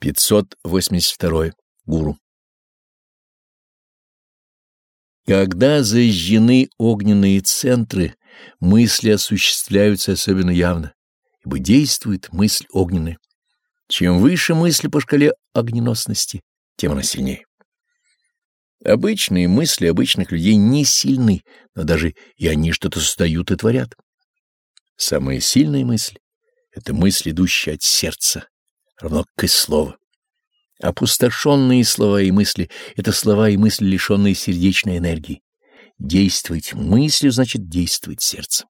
582. Гуру. Когда зажжены огненные центры, мысли осуществляются особенно явно, ибо действует мысль огненная. Чем выше мысль по шкале огненосности, тем она сильнее. Обычные мысли обычных людей не сильны, но даже и они что-то создают и творят. Самая сильная мысль — это мысль, идущая от сердца, равно как и слово. Опустошенные слова и мысли — это слова и мысли, лишенные сердечной энергии. Действовать мыслью значит действовать сердцем.